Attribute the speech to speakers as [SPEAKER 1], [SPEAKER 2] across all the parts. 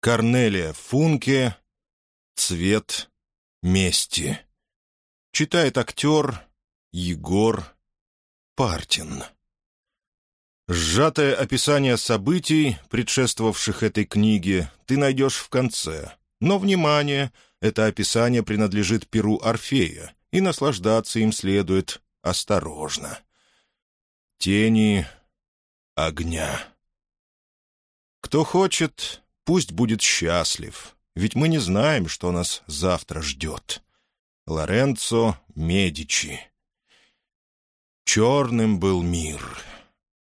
[SPEAKER 1] Корнелия Функе «Цвет мести». Читает актер Егор Партин. Сжатое описание событий, предшествовавших этой книге, ты найдешь в конце. Но, внимание, это описание принадлежит перу Орфея, и наслаждаться им следует осторожно. Тени огня. Кто хочет, пусть будет счастлив, ведь мы не знаем, что нас завтра ждет. Лоренцо Медичи. Черным был мир.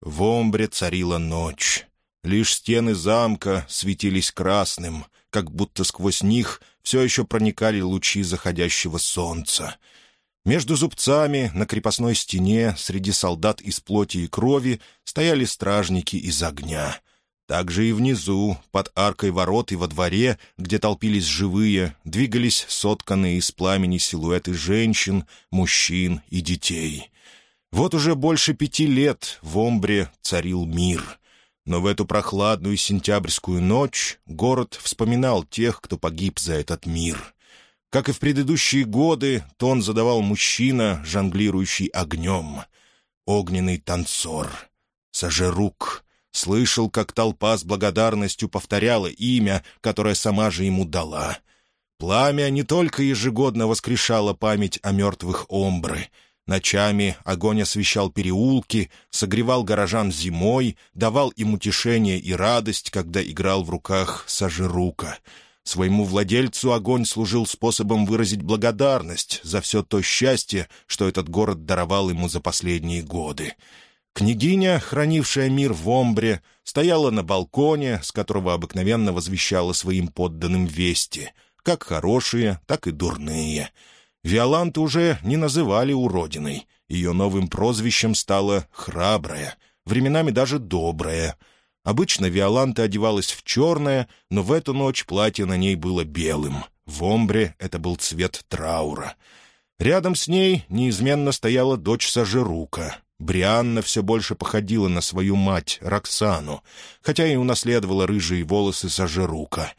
[SPEAKER 1] В омбре царила ночь. Лишь стены замка светились красным, как будто сквозь них все еще проникали лучи заходящего солнца. Между зубцами на крепостной стене среди солдат из плоти и крови стояли стражники из огня. Также и внизу, под аркой ворот и во дворе, где толпились живые, двигались сотканные из пламени силуэты женщин, мужчин и детей. Вот уже больше пяти лет в Омбре царил мир. Но в эту прохладную сентябрьскую ночь город вспоминал тех, кто погиб за этот мир. Как и в предыдущие годы, тон задавал мужчина, жонглирующий огнем. Огненный танцор. Сажерук слышал, как толпа с благодарностью повторяла имя, которое сама же ему дала. Пламя не только ежегодно воскрешало память о мертвых Омбры. Ночами огонь освещал переулки, согревал горожан зимой, давал им утешение и радость, когда играл в руках Сажирука. Своему владельцу огонь служил способом выразить благодарность за все то счастье, что этот город даровал ему за последние годы. Княгиня, хранившая мир в Омбре, стояла на балконе, с которого обыкновенно возвещала своим подданным вести, как хорошие, так и дурные. Виоланты уже не называли уродиной. Ее новым прозвищем стало «храбрая», временами даже «добрая». Обычно Виоланта одевалась в черное, но в эту ночь платье на ней было белым. В Омбре это был цвет траура. Рядом с ней неизменно стояла дочь Сажирука, Брианна все больше походила на свою мать, Роксану, хотя и унаследовала рыжие волосы Сажерука.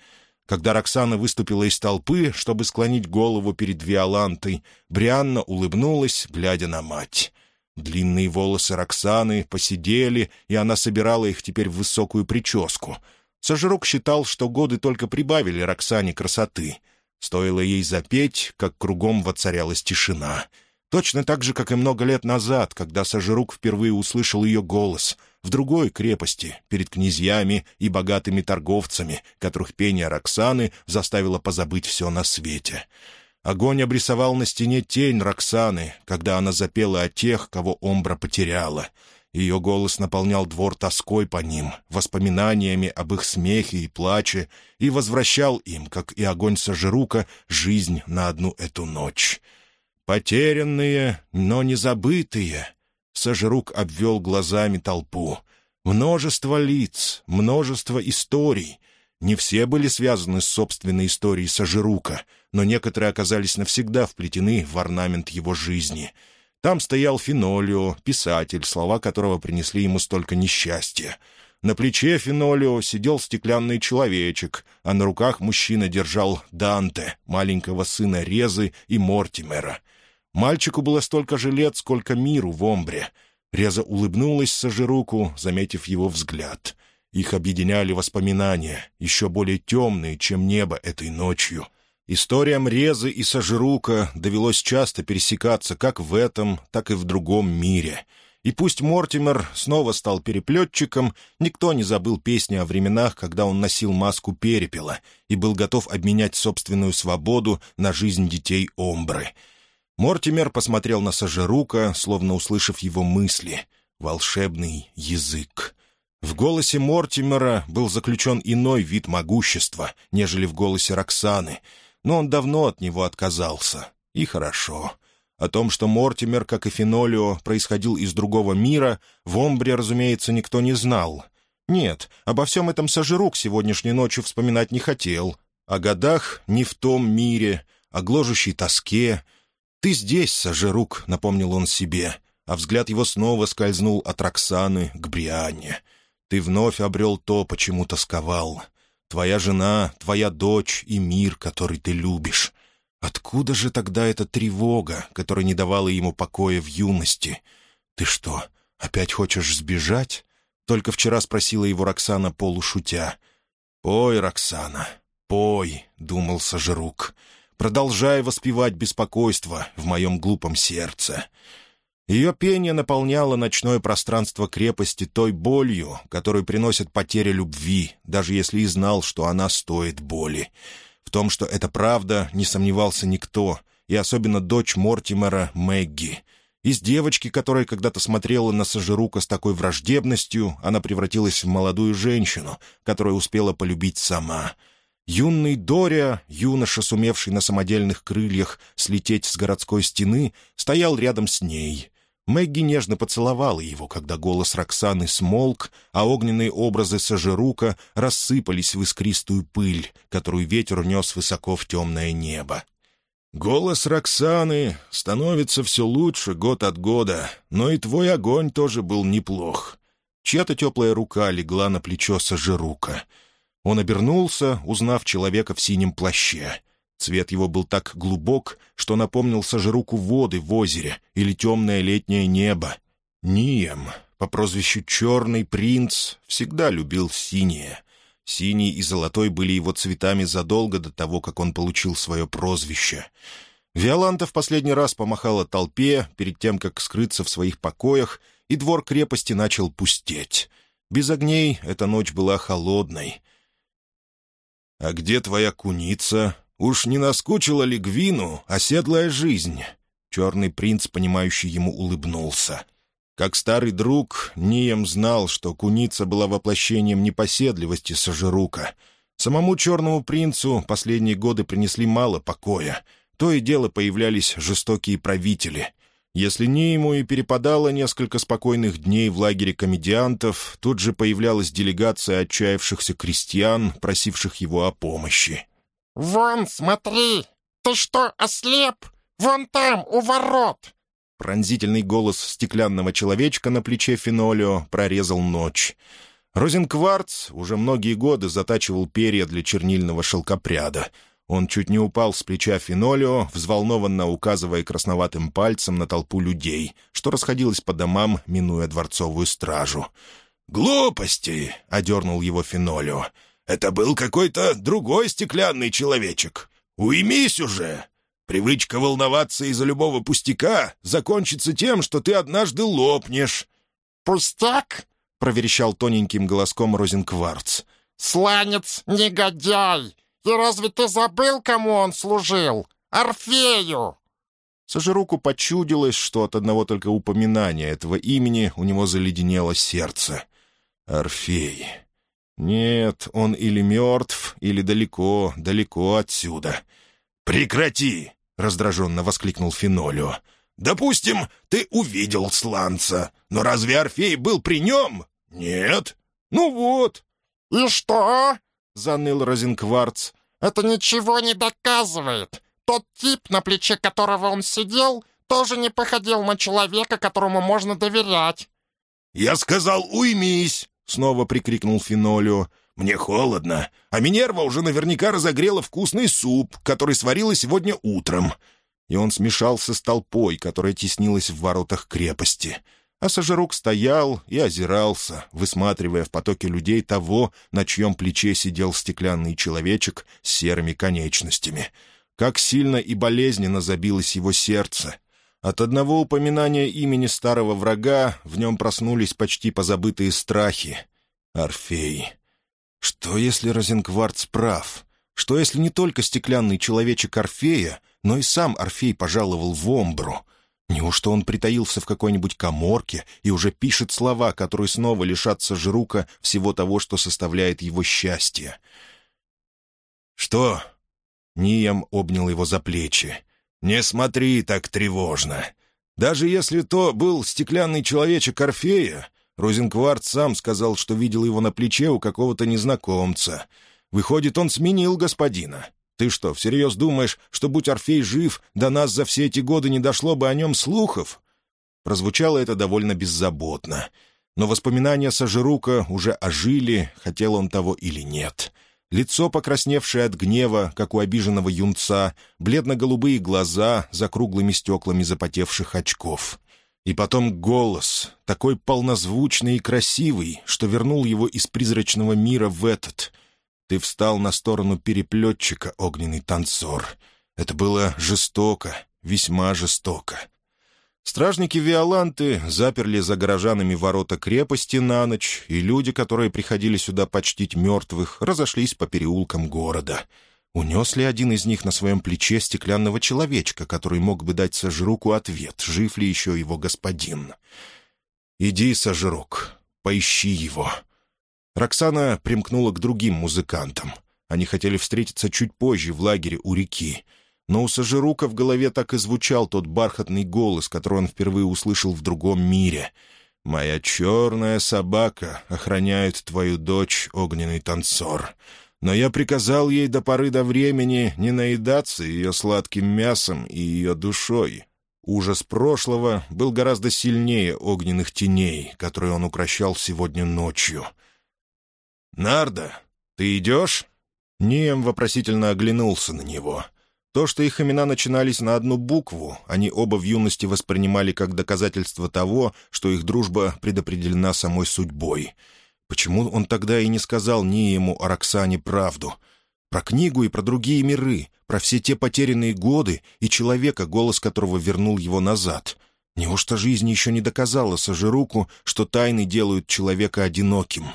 [SPEAKER 1] Когда Роксана выступила из толпы, чтобы склонить голову перед Виолантой, Брианна улыбнулась, глядя на мать. Длинные волосы Роксаны посидели, и она собирала их теперь в высокую прическу. Сажерук считал, что годы только прибавили Роксане красоты. Стоило ей запеть, как кругом воцарялась тишина — Точно так же, как и много лет назад, когда Сажирук впервые услышал ее голос в другой крепости, перед князьями и богатыми торговцами, которых пение Роксаны заставило позабыть все на свете. Огонь обрисовал на стене тень Роксаны, когда она запела о тех, кого Омбра потеряла. Ее голос наполнял двор тоской по ним, воспоминаниями об их смехе и плаче, и возвращал им, как и огонь Сажирука, жизнь на одну эту ночь. Потерянные, но не забытые. Сожрук обвел глазами толпу. Множество лиц, множество историй. Не все были связаны с собственной историей Сажирука, но некоторые оказались навсегда вплетены в орнамент его жизни. Там стоял Фенолио, писатель, слова которого принесли ему столько несчастья. На плече Фенолио сидел стеклянный человечек, а на руках мужчина держал Данте, маленького сына Резы и Мортимера — Мальчику было столько же лет, сколько миру в Омбре. Реза улыбнулась Сажируку, заметив его взгляд. Их объединяли воспоминания, еще более темные, чем небо этой ночью. Историям Резы и Сажирука довелось часто пересекаться как в этом, так и в другом мире. И пусть Мортимер снова стал переплетчиком, никто не забыл песни о временах, когда он носил маску перепела и был готов обменять собственную свободу на жизнь детей Омбры — Мортимер посмотрел на Сажерука, словно услышав его мысли. Волшебный язык. В голосе Мортимера был заключен иной вид могущества, нежели в голосе Роксаны, но он давно от него отказался. И хорошо. О том, что Мортимер, как и Фенолио, происходил из другого мира, в Омбре, разумеется, никто не знал. Нет, обо всем этом Сажерук сегодняшней ночью вспоминать не хотел. О годах не в том мире, о гложущей тоске, «Ты здесь, Сажерук», — напомнил он себе, а взгляд его снова скользнул от Роксаны к Брианне. «Ты вновь обрел то, почему тосковал. твоя жена, твоя дочь и мир, который ты любишь. Откуда же тогда эта тревога, которая не давала ему покоя в юности? Ты что, опять хочешь сбежать? Только вчера спросила его Роксана полушутя. «Пой, Роксана, пой», — думал Сажирук, — «продолжай воспевать беспокойство в моем глупом сердце». Ее пение наполняло ночное пространство крепости той болью, которую приносит потеря любви, даже если и знал, что она стоит боли. В том, что это правда, не сомневался никто, и особенно дочь Мортимера Мэгги. Из девочки, которая когда-то смотрела на Сажирука с такой враждебностью, она превратилась в молодую женщину, которая успела полюбить сама. Юный Доря, юноша, сумевший на самодельных крыльях слететь с городской стены, стоял рядом с ней — Мэгги нежно поцеловала его, когда голос Роксаны смолк, а огненные образы Сажирука рассыпались в искристую пыль, которую ветер унес высоко в темное небо. «Голос Роксаны становится все лучше год от года, но и твой огонь тоже был неплох». Чья-то теплая рука легла на плечо Сажирука. Он обернулся, узнав человека в синем плаще — Цвет его был так глубок, что напомнил сожруку воды в озере или темное летнее небо. Нием, по прозвищу «Черный принц», всегда любил синее. Синий и золотой были его цветами задолго до того, как он получил свое прозвище. Виоланта в последний раз помахала толпе перед тем, как скрыться в своих покоях, и двор крепости начал пустеть. Без огней эта ночь была холодной. «А где твоя куница?» Уж не наскучила ли Гвину оседлая жизнь?» Черный принц, понимающий ему, улыбнулся. Как старый друг, Нием знал, что куница была воплощением непоседливости Сажирука. Самому черному принцу последние годы принесли мало покоя. То и дело появлялись жестокие правители. Если Ниему и перепадало несколько спокойных дней в лагере комедиантов, тут же появлялась делегация отчаявшихся крестьян, просивших его о помощи.
[SPEAKER 2] «Вон, смотри! Ты что, ослеп? Вон там, у ворот!»
[SPEAKER 1] Пронзительный голос стеклянного человечка на плече Фенолио прорезал ночь. Розенкварц уже многие годы затачивал перья для чернильного шелкопряда. Он чуть не упал с плеча Фенолио, взволнованно указывая красноватым пальцем на толпу людей, что расходилось по домам, минуя дворцовую стражу. «Глупости!» — одернул его Фенолио. Это был какой-то другой стеклянный человечек. Уймись уже! Привычка волноваться из-за любого пустяка закончится тем, что ты однажды лопнешь».
[SPEAKER 2] «Пустяк?» — проверещал тоненьким голоском Розенкварц. «Сланец, негодяй! И разве ты забыл, кому он служил? Орфею!»
[SPEAKER 1] Сожируку почудилось, что от одного только упоминания этого имени у него заледенело сердце. «Орфей! Нет, он или мертв, или далеко, далеко отсюда. «Прекрати!» — раздраженно воскликнул Фенолио. «Допустим, ты увидел сланца, но разве Орфей был при нем? Нет? Ну вот!»
[SPEAKER 2] «И что?» — заныл Розенкварц. «Это ничего не доказывает. Тот тип, на плече которого он сидел, тоже не походил на человека, которому можно доверять».
[SPEAKER 1] «Я сказал, уймись!» — снова прикрикнул Фенолио. «Мне холодно, а Минерва уже наверняка разогрела вкусный суп, который сварила сегодня утром». И он смешался с толпой, которая теснилась в воротах крепости. А Сажирук стоял и озирался, высматривая в потоке людей того, на чьем плече сидел стеклянный человечек с серыми конечностями. Как сильно и болезненно забилось его сердце, от одного упоминания имени старого врага в нем проснулись почти позабытые страхи. Орфей. Что, если Розенкварц прав? Что, если не только стеклянный человечек Орфея, но и сам Орфей пожаловал в Омбру? Неужто он притаился в какой-нибудь коморке и уже пишет слова, которые снова лишатся Жрука всего того, что составляет его счастье? «Что?» Ниям обнял его за плечи. «Не смотри так тревожно. Даже если то был стеклянный человечек Орфея, Розенквард сам сказал, что видел его на плече у какого-то незнакомца. Выходит, он сменил господина. Ты что, всерьез думаешь, что, будь Орфей жив, до нас за все эти годы не дошло бы о нем слухов?» Прозвучало это довольно беззаботно. Но воспоминания Сажирука уже ожили, хотел он того или нет. Лицо, покрасневшее от гнева, как у обиженного юнца, бледно-голубые глаза за круглыми стеклами запотевших очков. И потом голос, такой полнозвучный и красивый, что вернул его из призрачного мира в этот. Ты встал на сторону переплетчика, огненный танцор. Это было жестоко, весьма жестоко. Стражники Виоланты заперли за горожанами ворота крепости на ночь, и люди, которые приходили сюда почтить мертвых, разошлись по переулкам города. Унес ли один из них на своем плече стеклянного человечка, который мог бы дать Сожруку ответ, жив ли еще его господин? «Иди, Сожрук, поищи его». Роксана примкнула к другим музыкантам. Они хотели встретиться чуть позже в лагере у реки — но у Сажирука в голове так и звучал тот бархатный голос, который он впервые услышал в другом мире. «Моя черная собака охраняет твою дочь, огненный танцор. Но я приказал ей до поры до времени не наедаться ее сладким мясом и ее душой». Ужас прошлого был гораздо сильнее огненных теней, которые он укращал сегодня ночью. «Нарда, ты идешь?» Нием вопросительно оглянулся на него. То, что их имена начинались на одну букву, они оба в юности воспринимали как доказательство того, что их дружба предопределена самой судьбой. Почему он тогда и не сказал ни ему о Роксане правду? Про книгу и про другие миры, про все те потерянные годы и человека, голос которого вернул его назад. Неужто жизнь еще не доказала Сажируку, что тайны делают человека одиноким?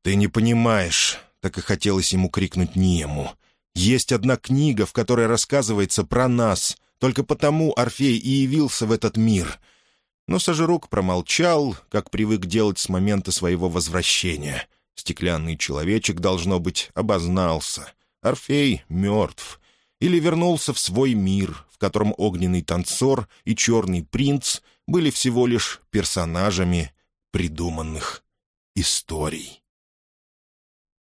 [SPEAKER 1] «Ты не понимаешь», — так и хотелось ему крикнуть Ниему — есть одна книга, в которой рассказывается про нас. Только потому Орфей и явился в этот мир. Но Сожирук промолчал, как привык делать с момента своего возвращения. Стеклянный человечек, должно быть, обознался. Орфей мертв. Или вернулся в свой мир, в котором огненный танцор и черный принц были всего лишь персонажами придуманных историй.